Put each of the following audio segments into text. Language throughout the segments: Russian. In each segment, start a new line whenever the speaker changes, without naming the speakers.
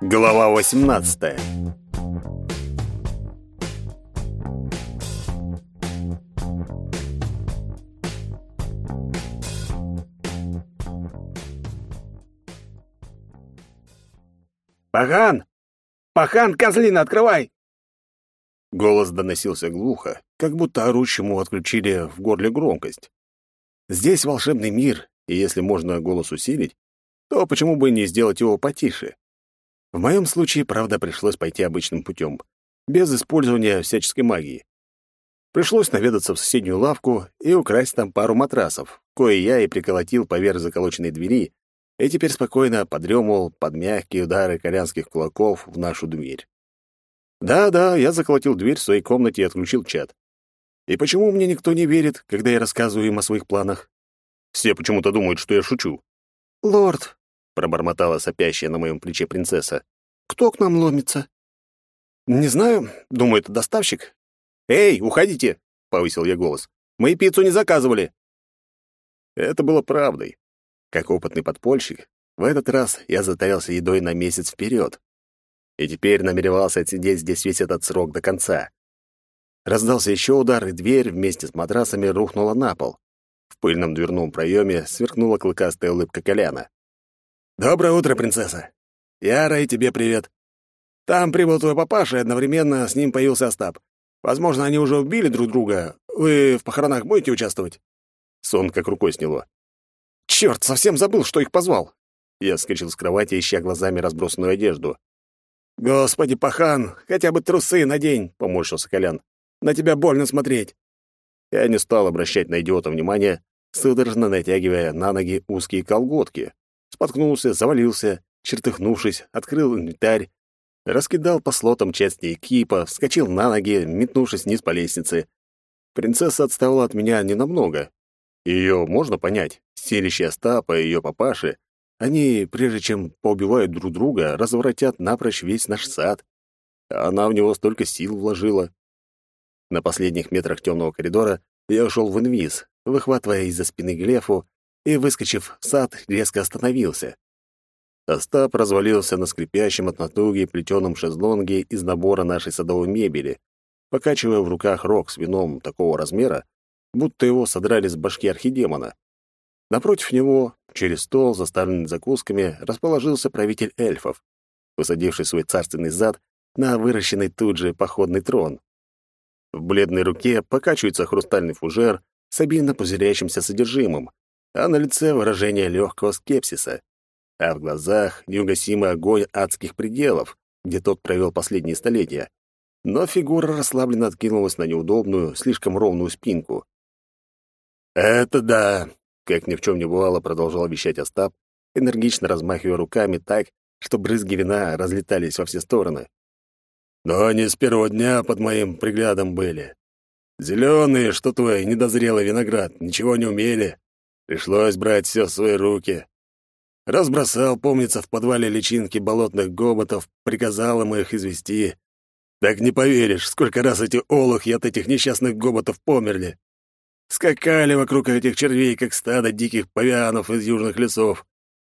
Глава 18.
«Пахан! Пахан, козлина, открывай!»
Голос доносился глухо, как будто орущему отключили в горле громкость. Здесь волшебный мир, и если можно голос усилить, то почему бы не сделать его потише? В моем случае, правда, пришлось пойти обычным путем, без использования всяческой магии. Пришлось наведаться в соседнюю лавку и украсть там пару матрасов, кое я и приколотил поверх заколоченной двери, и теперь спокойно подремывал под мягкие удары корянских кулаков в нашу дверь. Да-да, я заколотил дверь в своей комнате и отключил чат. И почему мне никто не верит, когда я рассказываю им о своих планах? Все почему-то думают, что я шучу.
«Лорд», —
пробормотала сопящая на моем плече принцесса, —
«кто к нам ломится?»
«Не знаю. Думаю, это доставщик». «Эй, уходите!» — повысил я голос. «Мы пиццу не заказывали». Это было правдой. Как опытный подпольщик, в этот раз я затаился едой на месяц вперед. И теперь намеревался отсидеть здесь весь этот срок до конца. Раздался еще удар, и дверь вместе с матрасами рухнула на пол. В пыльном дверном проеме сверкнула клыкастая улыбка Коляна. «Доброе утро, принцесса! Яра, и тебе привет! Там прибыл твой папаша, и одновременно с ним появился Остап. Возможно, они уже убили друг друга. Вы в похоронах будете участвовать?» Сон как рукой сняло. «Чёрт, совсем забыл, что их позвал!» Я вскочил с кровати, ища глазами разбросанную одежду. «Господи, пахан, хотя бы трусы надень!» — поморщился Колян. «На тебя больно смотреть!» Я не стал обращать на идиота внимания, судорожно натягивая на ноги узкие колготки. Споткнулся, завалился, чертыхнувшись, открыл инвентарь, раскидал по слотам части экипа, вскочил на ноги, метнувшись вниз по лестнице. Принцесса отставала от меня ненамного. Ее можно понять. Селище Остапа и ее папаши, они, прежде чем поубивают друг друга, развратят напрочь весь наш сад. Она в него столько сил вложила. На последних метрах темного коридора я ушел в инвиз, выхватывая из-за спины Глефу, и, выскочив в сад, резко остановился. Остап развалился на скрипящем от натуги плетеном шезлонге из набора нашей садовой мебели, покачивая в руках рог с вином такого размера, будто его содрали с башки архидемона. Напротив него, через стол, заставленный закусками, расположился правитель эльфов, посадивший свой царственный зад на выращенный тут же походный трон. В бледной руке покачивается хрустальный фужер с обильно пузырящимся содержимым, а на лице выражение легкого скепсиса, а в глазах неугасимый огонь адских пределов, где тот провел последние столетия. Но фигура расслабленно откинулась на неудобную, слишком ровную спинку. «Это да!» — как ни в чем не бывало, продолжал вещать Остап, энергично размахивая руками так, что брызги вина разлетались во все стороны. Но они с первого дня под моим приглядом были. Зеленые, что твой недозрелый виноград, ничего не умели. Пришлось брать все в свои руки. Разбросал, помнится, в подвале личинки болотных гоботов, приказал им их извести. Так не поверишь, сколько раз эти олухи от этих несчастных гоботов померли. Скакали вокруг этих червей, как стадо диких павианов из южных лесов.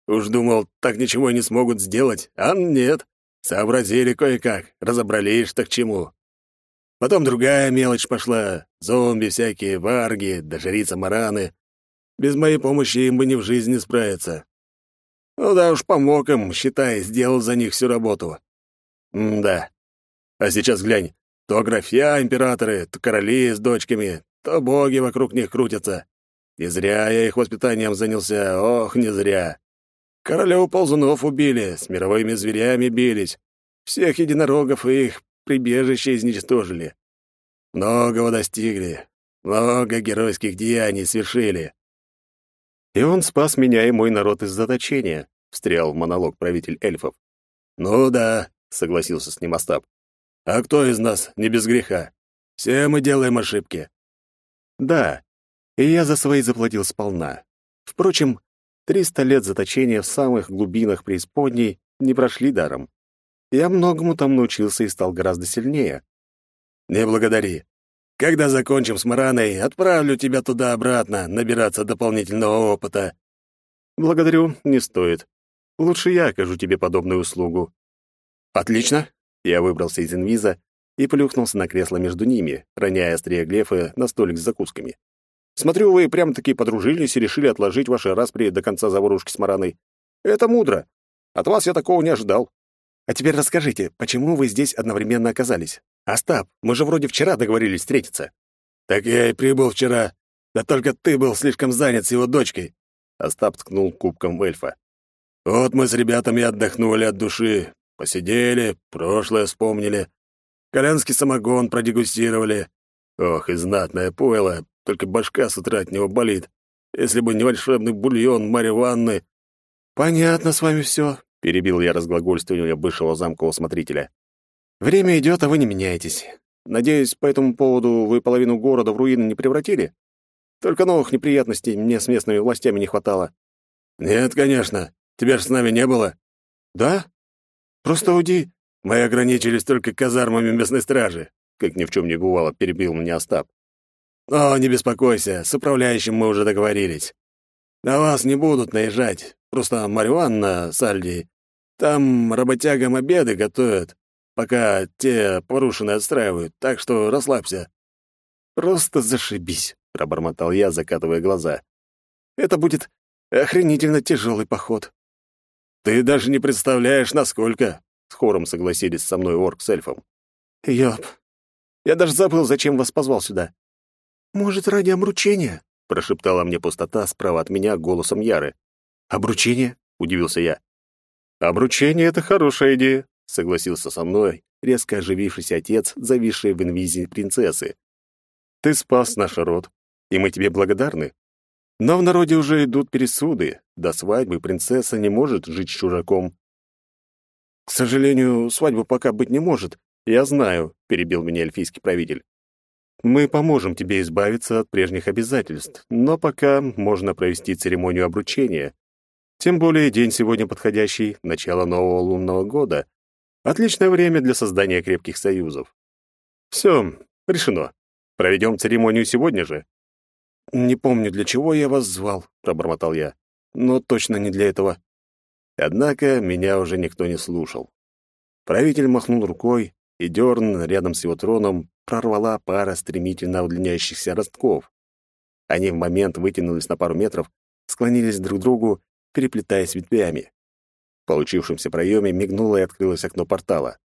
Уж думал, так ничего не смогут сделать, а нет. Сообразили кое-как, разобрались, что к чему. Потом другая мелочь пошла. Зомби всякие, варги, да жрица Мараны. Без моей помощи им бы не в жизни справиться. Ну да уж, помог им, считай, сделал за них всю работу. М-да. А сейчас глянь, то графья императоры, то короли с дочками, то боги вокруг них крутятся. И зря я их воспитанием занялся, ох, не зря. Королев ползунов убили, с мировыми зверями бились. Всех единорогов и их прибежище изничтожили. Многого достигли, много геройских деяний свершили. И он спас меня и мой народ из заточения, встрял в монолог правитель эльфов. Ну да, согласился с ним Остап. А кто из нас не без греха? Все мы делаем ошибки. Да, и я за свои заплатил сполна. Впрочем, Триста лет заточения в самых глубинах преисподней не прошли даром. Я многому там научился и стал гораздо сильнее. Не благодари. Когда закончим с Мараной, отправлю тебя туда-обратно набираться дополнительного опыта. Благодарю, не стоит. Лучше я окажу тебе подобную услугу. Отлично. Я выбрался из инвиза и плюхнулся на кресло между ними, роняя острие глефа на столик с закусками. Смотрю, вы прямо-таки подружились и решили отложить ваши распри до конца заварушки с Мараной. Это мудро. От вас я такого не ожидал. А теперь расскажите, почему вы здесь одновременно оказались? Остап, мы же вроде вчера договорились встретиться. Так я и прибыл вчера. Да только ты был слишком занят с его дочкой. Остап ткнул кубком эльфа. Вот мы с ребятами отдохнули от души, посидели, прошлое вспомнили. Колянский самогон продегустировали. Ох, и знатное пойло, только башка с утра от него болит. Если бы не волшебный бульон Марьи Ванны... «Понятно с вами все», — перебил я разглагольствование бывшего замкового смотрителя. «Время идет, а вы не меняетесь. Надеюсь, по этому поводу вы половину города в руины не превратили? Только новых неприятностей мне с местными властями не хватало». «Нет, конечно. Тебя ж с нами не было». «Да? Просто уди...» «Мы ограничились только казармами местной стражи», — как ни в чем не бывало, перебил меня Остап. «О, не беспокойся, с управляющим мы уже договорились. На вас не будут наезжать, просто Марьюанна с Альди. Там работягам обеды готовят, пока те порушенные отстраивают, так что расслабься». «Просто зашибись», — пробормотал я, закатывая глаза. «Это будет охренительно тяжелый поход». «Ты даже не представляешь, насколько», с хором согласились со мной орк с эльфом. «Ёп, я даже забыл, зачем вас позвал сюда».
«Может, ради обручения?»
— прошептала мне пустота справа от меня голосом Яры. «Обручение?» — удивился я. «Обручение — это хорошая идея», — согласился со мной резко оживившийся отец, зависший в инвизе принцессы. «Ты спас наш род, и мы тебе благодарны. Но в народе уже идут пересуды. До свадьбы принцесса не может жить с чужаком. «К сожалению, свадьбы пока быть не может. Я знаю», — перебил меня эльфийский правитель. «Мы поможем тебе избавиться от прежних обязательств, но пока можно провести церемонию обручения. Тем более день сегодня подходящий, начало нового лунного года. Отличное время для создания крепких союзов. Все, решено. Проведем церемонию сегодня же». «Не помню, для чего я вас звал», — пробормотал я. «Но точно не для этого». Однако меня уже никто не слушал. Правитель махнул рукой, и дерн рядом с его троном прорвала пара стремительно удлиняющихся ростков. Они в момент вытянулись на пару метров, склонились друг к другу, переплетаясь ветвями. Получившемся проеме мигнуло и открылось окно портала.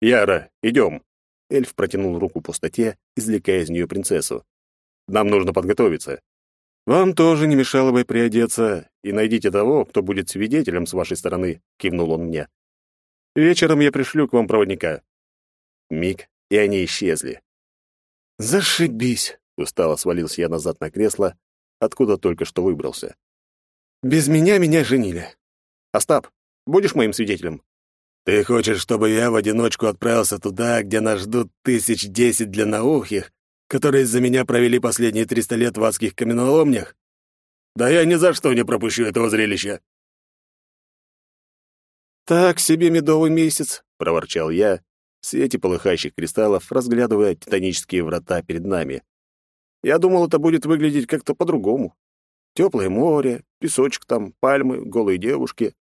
«Яра, идем!» Эльф протянул руку пустоте, извлекая из нее принцессу. «Нам нужно подготовиться. «Вам тоже не мешало бы приодеться, и найдите того, кто будет свидетелем с вашей стороны», — кивнул он мне. «Вечером я пришлю к вам проводника». Миг, и они исчезли.
«Зашибись!» — устало свалился я назад на кресло, откуда только что выбрался. «Без меня меня женили.
Остап, будешь моим свидетелем?»
«Ты хочешь, чтобы я в одиночку отправился туда, где нас ждут тысяч десять для длинноухих, которые из-за меня провели последние триста лет в адских каменоломнях? Да я ни за что не пропущу этого зрелища.
«Так себе медовый месяц», — проворчал я, в свете полыхающих кристаллов, разглядывая титанические врата перед нами. «Я думал, это будет выглядеть как-то по-другому. Теплое море, песочек там, пальмы, голые девушки».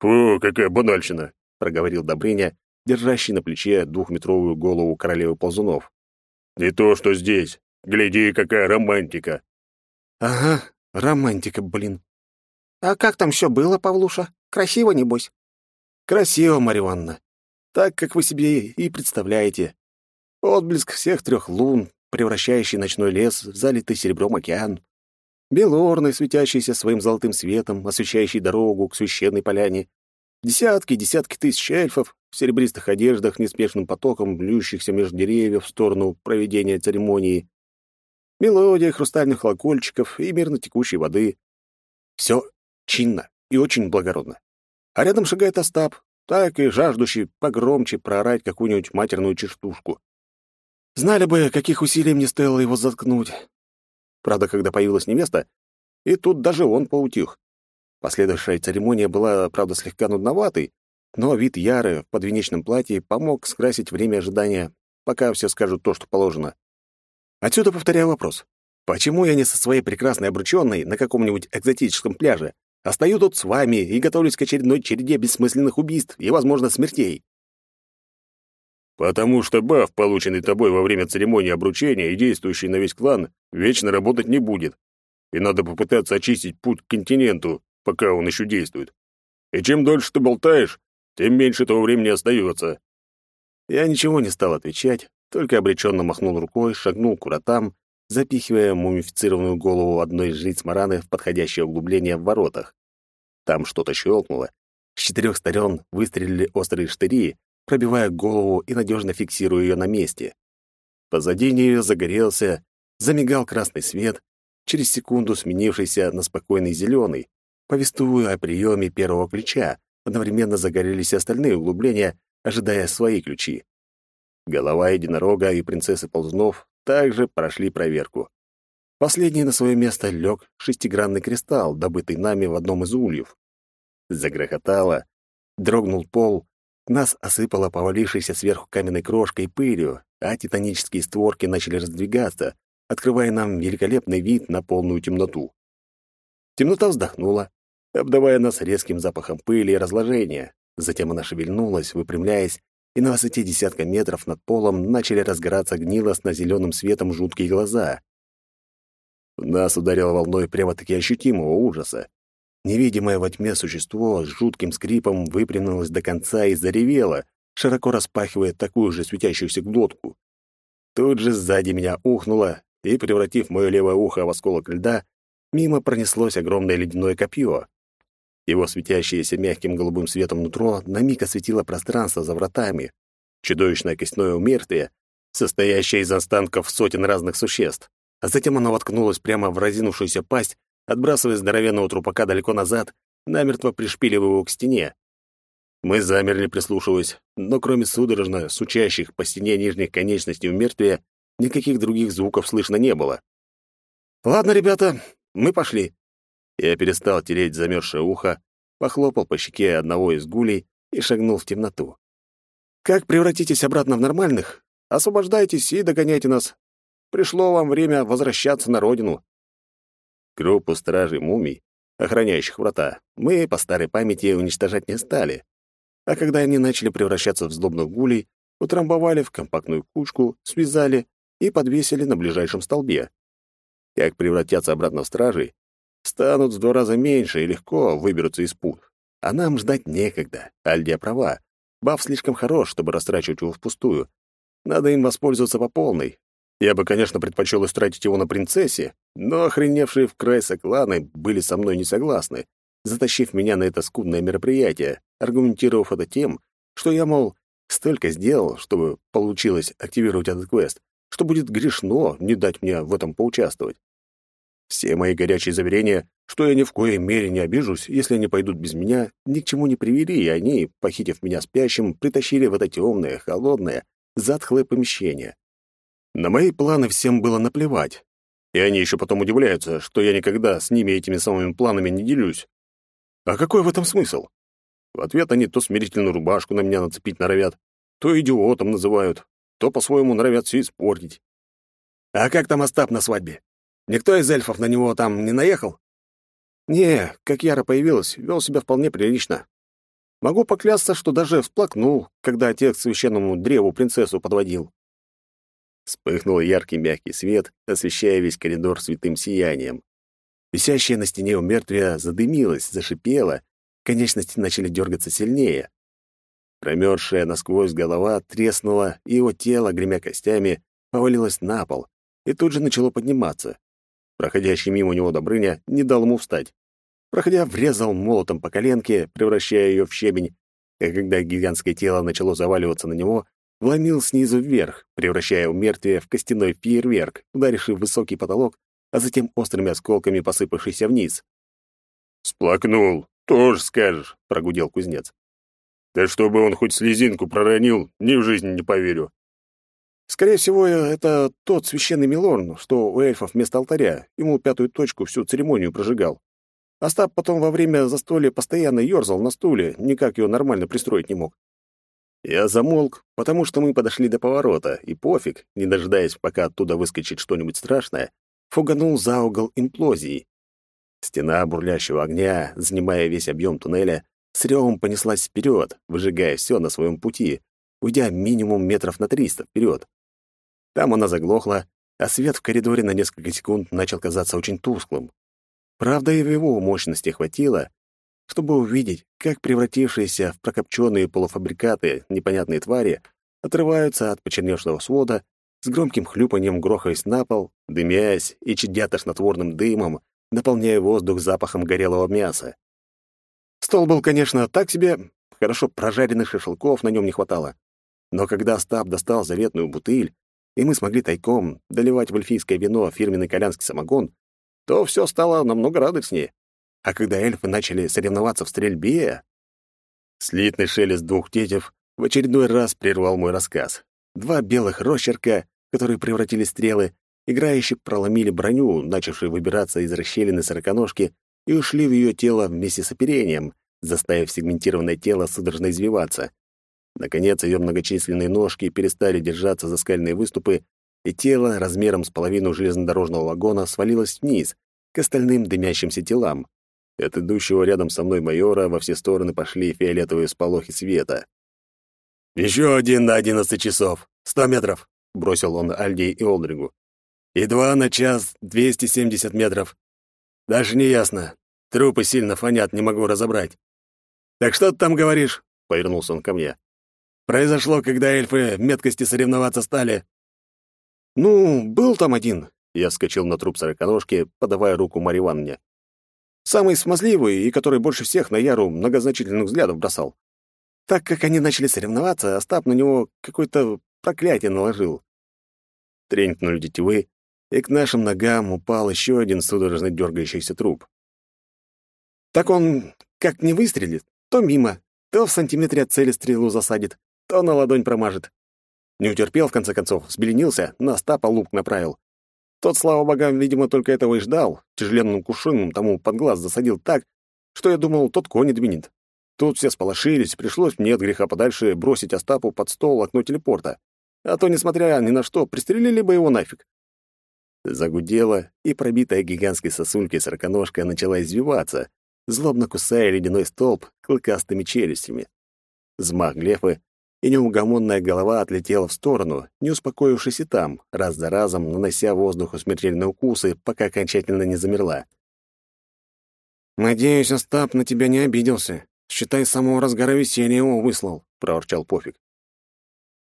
«Фу, какая банальщина», —
проговорил Добрыня, держащий на плече двухметровую голову королевы ползунов.
Не то, что здесь. Гляди, какая романтика.
Ага, романтика, блин.
А как там все было, Павлуша? Красиво, небось?
Красиво, Марья. Так, как вы себе и представляете. Отблеск всех трех лун, превращающий ночной лес в залитый серебром океан. Белорны, светящиеся своим золотым светом, освещающий дорогу к священной поляне. Десятки, десятки тысяч эльфов в серебристых одеждах, неспешным потоком, блющихся между деревьев в сторону проведения церемонии. Мелодия хрустальных колокольчиков и мирно текущей воды. Все чинно и очень благородно. А рядом шагает Остап, так и жаждущий погромче проорать какую-нибудь матерную чертушку. Знали бы, каких усилий мне стоило его заткнуть. Правда, когда появилась невеста, и тут даже он поутих. Последующая церемония была, правда, слегка нудноватой, но вид Яры в подвенечном платье помог скрасить время ожидания, пока все скажут то, что положено. Отсюда повторяю вопрос. Почему я не со своей прекрасной обрученной на каком-нибудь экзотическом пляже, а стою тут с вами и готовлюсь к очередной череде бессмысленных убийств и, возможно, смертей?
Потому что баф, полученный тобой во время церемонии обручения и действующий на весь клан, вечно работать не будет. И надо попытаться очистить путь к континенту, пока он еще действует. И чем дольше ты болтаешь, тем меньше того времени остается.
Я ничего не стал отвечать, только обреченно махнул рукой, шагнул к вратам, запихивая мумифицированную голову одной из жриц Мараны в подходящее углубление в воротах. Там что-то щелкнуло. С четырех сторон выстрелили острые штыри, пробивая голову и надежно фиксируя ее на месте. Позади нее загорелся, замигал красный свет, через секунду сменившийся на спокойный зеленый. Повествуя о приеме первого ключа, одновременно загорелись остальные углубления, ожидая свои ключи. Голова единорога и принцессы ползнов также прошли проверку. Последний на свое место лег шестигранный кристалл, добытый нами в одном из ульев. Загрохотало, дрогнул пол, нас осыпало повалившейся сверху каменной крошкой и пылью, а титанические створки начали раздвигаться, открывая нам великолепный вид на полную темноту. Темнота вздохнула, обдавая нас резким запахом пыли и разложения. Затем она шевельнулась, выпрямляясь, и на высоте десятка метров над полом начали разгораться гнилостно-зеленым светом жуткие глаза. Нас ударило волной прямо-таки ощутимого ужаса. Невидимое во тьме существо с жутким скрипом выпрямилось до конца и заревело, широко распахивая такую же светящуюся глотку. Тут же сзади меня ухнуло, и, превратив мое левое ухо в осколок льда, мимо пронеслось огромное ледяное копье. Его светящееся мягким голубым светом нутро на миг осветило пространство за вратами. Чудовищное костяное умертвие, состоящее из останков сотен разных существ. А затем оно воткнулось прямо в разинувшуюся пасть, отбрасывая здоровенного трупака далеко назад, намертво пришпиливая его к стене. Мы замерли, прислушиваясь, но кроме судорожно сучащих по стене нижних конечностей умертвия, никаких других звуков слышно не было. «Ладно, ребята, мы пошли», я перестал тереть замерзшее ухо, похлопал по щеке одного из гулей и шагнул в темноту. «Как превратитесь обратно в нормальных? Освобождайтесь и догоняйте нас. Пришло вам время возвращаться на родину». Группу стражей мумий, охраняющих врата, мы по старой памяти уничтожать не стали. А когда они начали превращаться в злобных гулей, утрамбовали в компактную кучку, связали и подвесили на ближайшем столбе. Как превратятся обратно в стражей, станут в два раза меньше и легко выберутся из пут. А нам ждать некогда. Альдия права. Баф слишком хорош, чтобы растрачивать его впустую. Надо им воспользоваться по полной. Я бы, конечно, предпочел истратить его на принцессе, но охреневшие в край сокланы были со мной не согласны, затащив меня на это скудное мероприятие, аргументировав это тем, что я, мол, столько сделал, чтобы получилось активировать этот квест, что будет грешно не дать мне в этом поучаствовать. Все мои горячие заверения, что я ни в коей мере не обижусь, если они пойдут без меня, ни к чему не привели, и они, похитив меня спящим, притащили в это темное, холодное, затхлое помещение. На мои планы всем было наплевать. И они еще потом удивляются, что я никогда с ними этими самыми планами не делюсь. А какой в этом смысл? В ответ они то смирительную рубашку на меня нацепить норовят, то идиотом называют, то по-своему норовят все испортить. А как там Остап на свадьбе? Никто из эльфов на него там не наехал? Не, как Яра появилась, вел себя вполне прилично. Могу поклясться, что даже всплакнул, когда отец к священному древу принцессу подводил. Вспыхнул яркий мягкий свет, освещая весь коридор святым сиянием. Висящая на стене у мертвия задымилась, зашипела, конечности начали дергаться сильнее. Промерзшая насквозь голова треснула, и его тело, гремя костями, повалилось на пол и тут же начало подниматься. Проходящий мимо него Добрыня не дал ему встать. Проходя, врезал молотом по коленке, превращая ее в щебень, и когда гигантское тело начало заваливаться на него, вломил снизу вверх, превращая умертвие в костяной фейерверк, ударивший в высокий потолок, а затем острыми осколками посыпавшийся вниз.
«Сплакнул, тоже скажешь», — прогудел кузнец. «Да чтобы он хоть слезинку проронил, ни в жизни не поверю.
Скорее всего, это тот священный Милорн, что у эльфов вместо алтаря. Ему пятую точку всю церемонию прожигал. Остап потом во время застолья постоянно ёрзал на стуле, никак его нормально пристроить не мог.
Я замолк, потому что мы подошли до поворота, и пофиг, не дожидаясь, пока оттуда выскочит что-нибудь страшное, фуганул за угол имплозии. Стена бурлящего огня, занимая весь объем туннеля, с ревом понеслась вперед, выжигая все на своем пути, уйдя минимум метров на триста вперед. Там она заглохла, а свет в коридоре на несколько секунд начал казаться очень тусклым. Правда, и в его мощности хватило, чтобы увидеть, как превратившиеся в прокопченные полуфабрикаты непонятные твари отрываются от почерневшего свода, с громким хлюпанием грохаясь на пол, дымясь и чадя тошнотворным дымом, наполняя воздух запахом горелого мяса. Стол был, конечно, так себе, хорошо прожаренных шашлыков на нем не хватало. Но когда Стаб достал заветную бутыль, и мы смогли тайком доливать в эльфийское вино фирменный колянский самогон, то все стало намного радостнее. А когда эльфы начали соревноваться в стрельбе... Слитный шелест двух тетев в очередной раз прервал мой рассказ. Два белых росчерка, которые превратили стрелы, играющие проломили броню, начавшую выбираться из расщелины сороконожки, и ушли в ее тело вместе с оперением, заставив сегментированное тело судорожно извиваться. Наконец, ее многочисленные ножки перестали держаться за скальные выступы, и тело размером с половину железнодорожного вагона свалилось вниз, к остальным дымящимся телам. От идущего рядом со мной майора во все стороны пошли фиолетовые сполохи света.
«Еще один на одиннадцать часов. Сто метров», — бросил он Альди и Олдригу. «И два на час двести семьдесят метров. Даже не ясно. Трупы сильно фонят, не могу разобрать. Так что ты там говоришь?» — повернулся он ко мне. «Произошло, когда эльфы в меткости соревноваться стали».
«Ну, был там один», — я вскочил на труп сороконожки, подавая руку Марье Ивановне. «Самый смазливый и который больше всех на Яру многозначительных взглядов бросал. Так как они начали соревноваться, Остап на него какое-то проклятие наложил. Тренькнули тетивы, и к нашим ногам упал еще один судорожно дергающийся труп. Так он как не выстрелит, то мимо, то в сантиметре от цели стрелу засадит, то на ладонь промажет. Не утерпел, в конце концов, сбеленился, на Остапа лук направил. Тот, слава богам, видимо, только этого и ждал, тяжеленным кушином тому под глаз засадил так, что я думал, тот конь двинет. Тут все сполошились, пришлось мне от греха подальше бросить Остапу под стол окно телепорта. А то, несмотря ни на что, пристрелили бы его нафиг. Загудела, и пробитая гигантской сосулькой сороконожка начала извиваться, злобно кусая ледяной столб клыкастыми челюстями. Змах глефы, и неугомонная голова отлетела в сторону, не успокоившись и там, раз за разом нанося воздуху смертельные укусы, пока окончательно не замерла. «Надеюсь, Остап на тебя не обиделся. Считай, с самого разгара веселья его выслал», — проворчал Пофиг.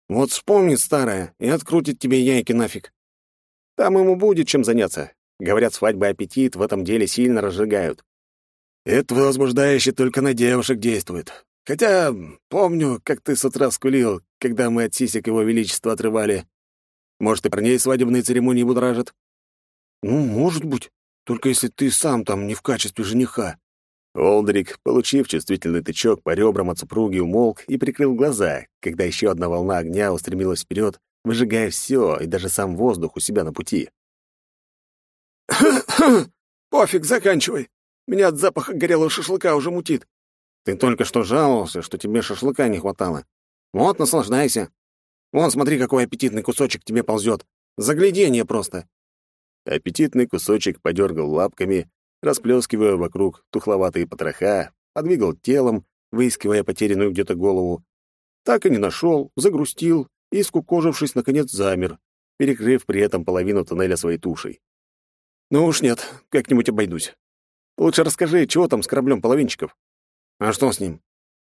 «Вот вспомнит старое и открутит тебе яйки нафиг. Там ему будет чем заняться. Говорят, свадьба и аппетит в этом деле сильно разжигают.
Это возбуждающе только на девушек действует. Хотя помню, как ты с утра скулил, когда мы от сисек его величества отрывали. Может, и про ней свадебные церемонии будоражат?
Ну, может быть. Только если ты сам там не в качестве жениха.
Олдрик, получив чувствительный тычок по ребрам от супруги, умолк и прикрыл глаза, когда еще одна волна огня устремилась вперед, выжигая все и даже сам воздух у себя на пути.
«Пофиг, заканчивай. Меня от запаха горелого шашлыка уже мутит. Ты только что жаловался, что тебе шашлыка не хватало. Вот, наслаждайся. Вон, смотри, какой аппетитный кусочек тебе ползет. Загляденье просто».
Аппетитный кусочек подергал лапками, расплескивая вокруг тухловатые потроха, подвигал телом, выискивая потерянную где-то голову. Так и не нашел, загрустил и, скукожившись, наконец замер, перекрыв при этом половину туннеля своей тушей. «Ну уж нет, как-нибудь обойдусь. Лучше расскажи, чего там с кораблем половинчиков?»
А что с ним?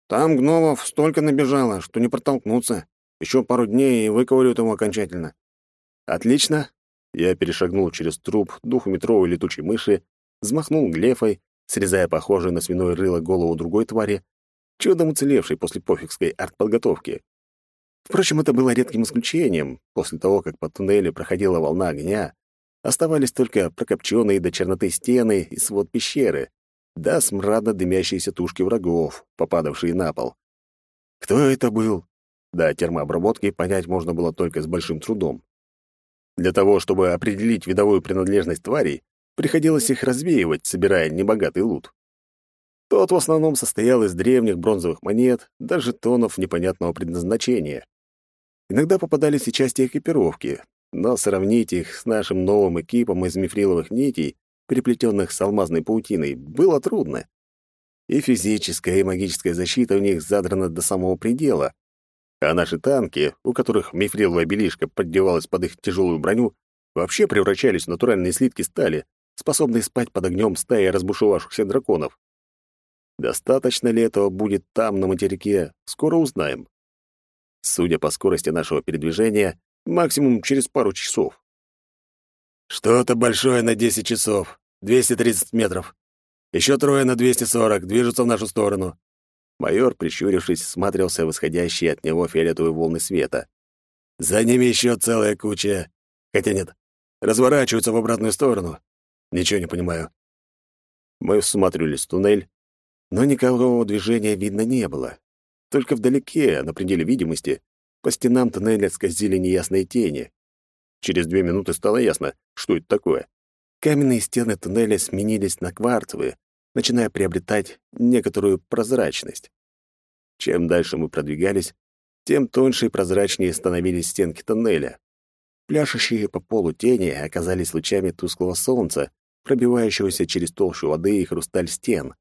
Там гномов столько набежало, что не протолкнуться. Еще пару дней и выковырют его окончательно.
Отлично. Я перешагнул через труп двухметровой летучей мыши, взмахнул глефой, срезая похожую на свиное рыло голову другой твари, чудом уцелевшей после пофигской артподготовки. Впрочем, это было редким исключением. После того, как по туннелю проходила волна огня, оставались только прокопченные до черноты стены и свод пещеры, да смрадно дымящиеся тушки врагов, попадавшие на пол. Кто это был? Да, термообработки понять можно было только с большим трудом. Для того, чтобы определить видовую принадлежность тварей, приходилось их развеивать, собирая небогатый лут. Тот в основном состоял из древних бронзовых монет, даже тонов непонятного предназначения. Иногда попадались и части экипировки, но сравнить их с нашим новым экипом из мифриловых нитей переплетенных с алмазной паутиной, было трудно. И физическая, и магическая защита у них задрана до самого предела. А наши танки, у которых мифриловая белишка поддевалась под их тяжелую броню, вообще превращались в натуральные слитки стали, способные спать под огнем стаи разбушевавшихся драконов. Достаточно ли этого будет там, на материке, скоро узнаем. Судя по скорости нашего передвижения, максимум через пару часов.
«Что-то большое на 10 часов. 230 метров. Еще трое на 240 движутся в нашу сторону».
Майор, прищурившись, смотрелся в исходящие от него фиолетовые волны света.
«За ними еще целая куча. Хотя нет, разворачиваются в обратную сторону. Ничего не понимаю».
Мы всматривались в туннель, но никакого движения видно не было. Только вдалеке, на пределе видимости, по стенам туннеля скользили неясные тени. Через две минуты стало ясно, что это такое. Каменные стены туннеля сменились на кварцевые, начиная приобретать некоторую прозрачность. Чем дальше мы продвигались, тем тоньше и прозрачнее становились стенки туннеля. Пляшущие по полу тени оказались лучами тусклого солнца, пробивающегося через толщу воды и хрусталь стен.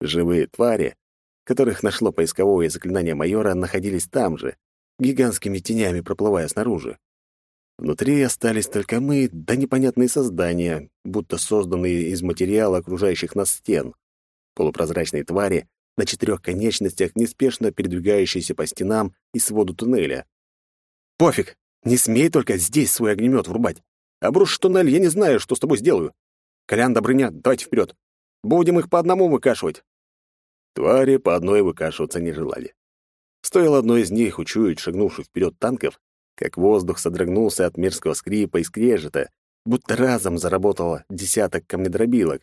Живые твари, которых нашло поисковое заклинание майора, находились там же, гигантскими тенями проплывая снаружи. Внутри остались только мы, да непонятные создания, будто созданные из материала окружающих нас стен. Полупрозрачные твари на четырех конечностях, неспешно передвигающиеся по стенам и своду туннеля. «Пофиг! Не смей только здесь свой огнемет врубать! Обрушишь туннель, я не знаю, что с тобой сделаю! Колян, Добрыня, давайте вперед! Будем их по одному выкашивать!» Твари по одной выкашиваться не желали. Стоило одной из них учуять шагнувших вперед танков, как воздух содрогнулся от мерзкого скрипа и скрежета, будто разом заработало десяток камнедробилок,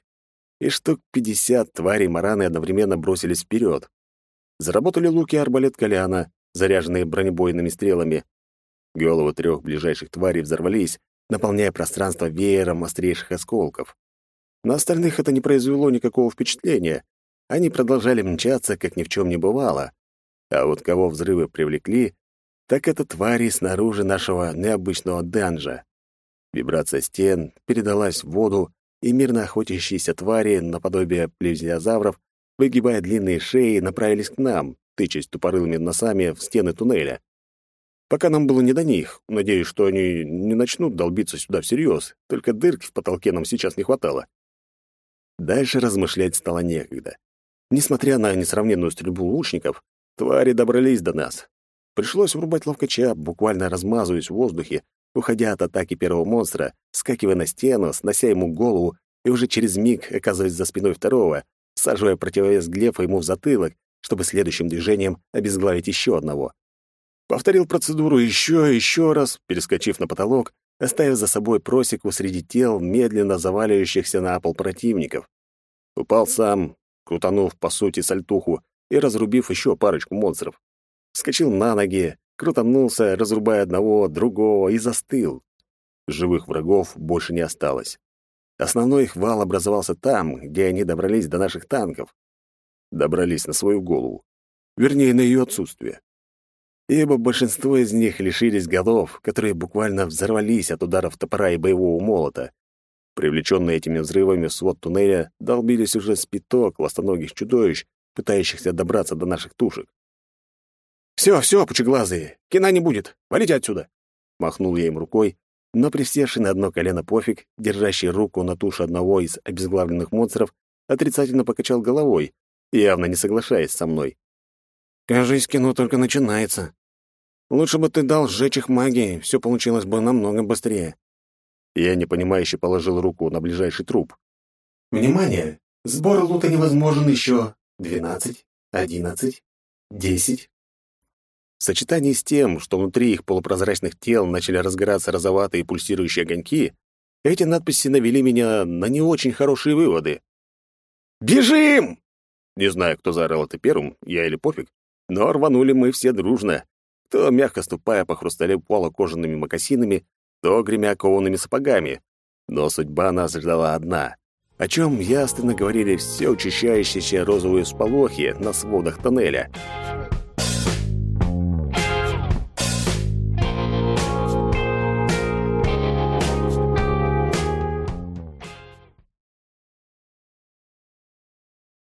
и штук пятьдесят тварей мараны одновременно бросились вперед. Заработали луки арбалет Коляна, заряженные бронебойными стрелами. Головы трех ближайших тварей взорвались, наполняя пространство веером острейших осколков. На остальных это не произвело никакого впечатления. Они продолжали мчаться, как ни в чем не бывало. А вот кого взрывы привлекли, так это твари снаружи нашего необычного данжа. Вибрация стен передалась в воду, и мирно охотящиеся твари, наподобие плезиозавров, выгибая длинные шеи, направились к нам, тычась тупорылыми носами в стены туннеля. Пока нам было не до них, надеюсь, что они не начнут долбиться сюда всерьез, только дырки в потолке нам сейчас не хватало. Дальше размышлять стало некогда. Несмотря на несравненную стрельбу лучников, твари добрались до нас, Пришлось врубать ловкача, буквально размазываясь в воздухе, уходя от атаки первого монстра, скакивая на стену, снося ему голову и уже через миг оказываясь за спиной второго, саживая противовес Глефа ему в затылок, чтобы следующим движением обезглавить еще одного. Повторил процедуру еще и еще раз, перескочив на потолок, оставив за собой просеку среди тел, медленно заваливающихся на пол противников. Упал сам, крутанув, по сути, сальтуху и разрубив еще парочку монстров вскочил на ноги, крутанулся, разрубая одного, другого, и застыл. Живых врагов больше не осталось. Основной их вал образовался там, где они добрались до наших танков. Добрались на свою голову. Вернее, на ее отсутствие. Ибо большинство из них лишились голов, которые буквально взорвались от ударов топора и боевого молота. Привлеченные этими взрывами свод туннеля долбились уже спиток ластоногих чудовищ, пытающихся добраться до наших тушек. «Все, все, пучеглазые, кино не будет, валите отсюда!» Махнул я им рукой, но присевший на одно колено пофиг, держащий руку на тушу одного из обезглавленных монстров, отрицательно покачал головой, явно не соглашаясь со мной. «Кажись, кино только начинается. Лучше бы ты дал сжечь их магией, все получилось бы намного быстрее». Я непонимающе положил руку на ближайший труп.
«Внимание! Сбор лута невозможен еще двенадцать, одиннадцать, десять,
в сочетании с тем, что внутри их полупрозрачных тел начали разгораться розоватые пульсирующие огоньки, эти надписи навели меня на не очень хорошие выводы. «Бежим!» Не знаю, кто заорал это первым, я или пофиг, но рванули мы все дружно, то мягко ступая по хрусталю пола кожаными мокасинами, то гремя коваными сапогами. Но судьба нас ждала одна, о чем ясно говорили все учащающиеся розовые всполохи на сводах тоннеля —